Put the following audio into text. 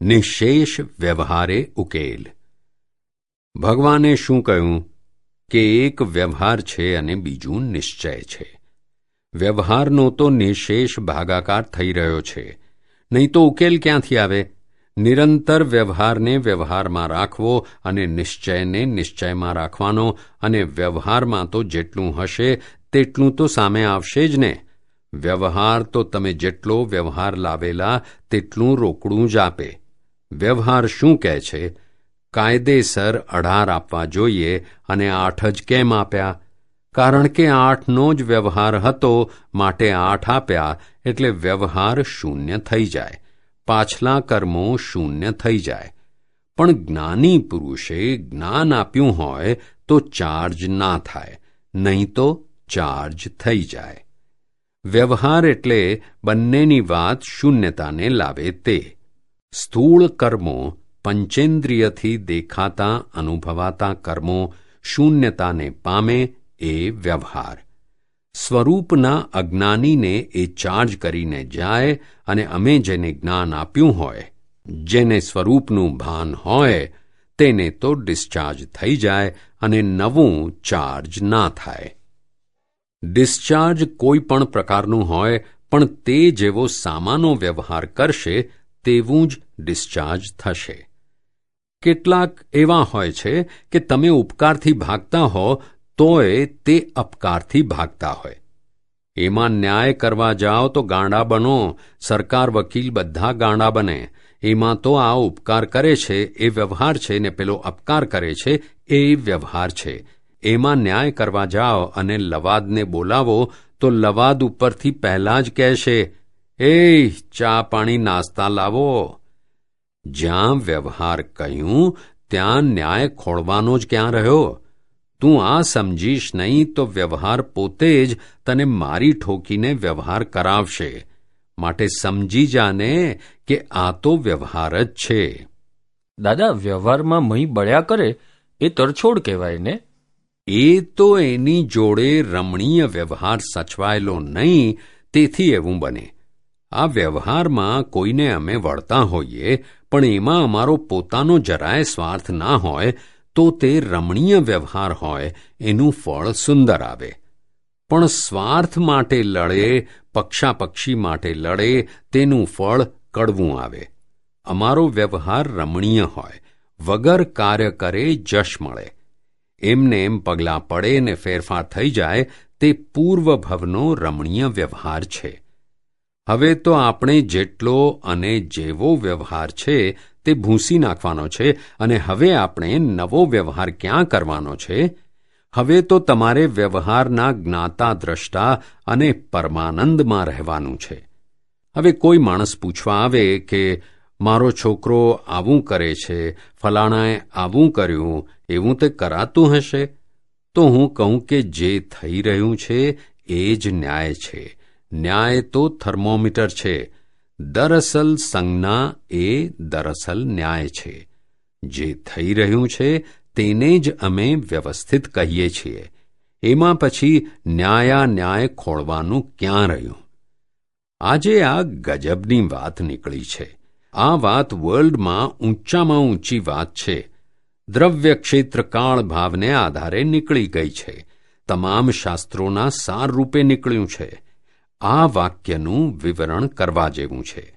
નિશેષ વ્યવહારે ઉકેલ. ભગવાને શું કહ્યું? કે એક વ્યવહાર છે અને બીજું નિશ્ચય છે. વ્યવહારનો તો નિશેષ ભાગાકાર થઈ રહ્યો છે. નહીં તો ઉકેલ ક્યાંથી આવે? નિરંતર વ્યવહારને વ્યવહારમાં રાખવો અને નિશ્ચયને નિશ્ચયમાં રાખવાનો અને વ્યવહારમાં તો જેટલું હશે તેટલું તો સામે આવશે જ ને. વ્યવહાર તો તમે જેટલો વ્યવહાર લાવેલા તેટલું રોકડું જ આપે. વ્યવહાર શું કહે છે? કાયદેસર અઢાર આપવા જોઈએ અને આઠ જ કેમ આપ્યા? કારણ કે આઠનો જ વ્યવહાર હતો, માટે આઠ આપ્યા એટલે વ્યવહાર શૂન્ય થઈ જાય. પાછલા કર્મો શૂન્ય થઈ જાય. પણ જ્ઞાની પુરુષે જ્ઞાન આપ્યું હોય તો ચાર્જ ના થાય, નહીં તો ચાર્જ થઈ જાય. વ્યવહાર એટલે બંનેની વાત શૂન્યતાને લાવે તે. સ્થૂળ કર્મો પંચેન્દ્રિયથી દેખાતા, અનુભવાતા કર્મો શૂન્યતાને પામે એ વ્યવહાર. સ્વરૂપના અજ્ઞાનીને એ ચાર્જ કરીને જાય અને અમે જેને જ્ઞાન આપ્યું હોય, જેને સ્વરૂપનું ભાન હોય, તેને તો ડિસ્ચાર્જ થઈ જાય અને નવું ચાર્જ ના થાય. ડિસ્ચાર્જ કોઈ પણ પ્રકારનું હોય, પણ તે જેવો સામાનો વ્યવહાર કરશે તેવું જ ડિસ્ચાર્જ થશે. કેટલાક એવા હોય છે કે તમે ઉપકારથી ભાગતા હો, તોય તે અપકારથી ભાગતા હોય. એમાં ન્યાય કરવા જાઓ તો ગાંડા બનો, સરકાર વકીલ બધા ગાંડા બને. એમાં તો આ ઉપકાર કરે છે, એ વ્યવહાર છે ને પેલો અપકાર કરે છે, એ વ્યવહાર છે. એમાં ન્યાય કરવા જાઓ અને લવાદને બોલાવો, તો લવાદ ઉપરથી પહેલા જ કહેશે એ ચા પાણી નાસ્તા લાવો. જ્યાં વ્યવહાર કહ્યું ત્યાં ન્યાય ખોળવાનો જ ક્યાં રહ્યો? તું આ સમજીશ નહીં તો વ્યવહાર પોતે જ તને મારી ઠોકીને વ્યવહાર કરાવશે. માટે સમજી જાને કે આ તો વ્યવહાર જ છે. દાદા વ્યવહારમાં મહી બળ્યા કરે એ તરછોડ કહેવાય ને? એ તો એની જોડે રમણીય વ્યવહાર સચવાયેલો નહીં તેથી એવું બને. આ વ્યવહારમાં કોઈને અમે વળતા હોઈએ, પણ એમાં અમારો પોતાનો જરાય સ્વાર્થ ના હોય, તો તે રમણીય વ્યવહાર હોય, એનું ફળ સુંદર આવે. પણ સ્વાર્થ માટે લડે, પક્ષાપક્ષી માટે લડે, તેનું ફળ કડવું આવે. અમારો વ્યવહાર રમણીય હોય, વગર કાર્ય કરે જશ મળે. એમને એમ પગલાં પડે ને ફેરફાર થઈ જાય, તે પૂર્વભવનો રમણીય વ્યવહાર છે. હવે તો આપણે જેટલો અને જેવો વ્યવહાર છે તે ભૂંસી નાખવાનો છે અને હવે આપણે નવો વ્યવહાર ક્યાં કરવાનો છે? હવે તો તમારે વ્યવહારના જ્ઞાતા દ્રષ્ટા અને પરમાનંદમાં રહેવાનું છે. હવે કોઈ માણસ પૂછવા આવે કે, મારો છોકરો આવું કરે છે, ફલાણાએ આવું કર્યું, એવું તે કરાતું હશે? તો હું કહું કે જે થઈ રહ્યું છે એ જ ન્યાય છે. ન્યાય તો થર્મોમીટર છે. દરઅસલ સંજ્ઞા એ દરઅસલ ન્યાય છે. જે થઈ રહ્યું છે, તેને જ અમે વ્યવસ્થિત કહીએ છીએ. એમાં પછી ન્યાયા ન્યાય ખોળવાનું ક્યાં રહ્યું? આજે આ ગજબની વાત નીકળી છે. આ વાત વર્લ્ડમાં ઊંચામાં ઊંચી વાત છે. દ્રવ્ય ક્ષેત્ર કાળ ભાવને આધારે નીકળી ગઈ છે. તમામ શાસ્ત્રોના સાર રૂપે નીકળ્યું છે. આ વાક્યનું વિવરણ કરવા જેવું છે.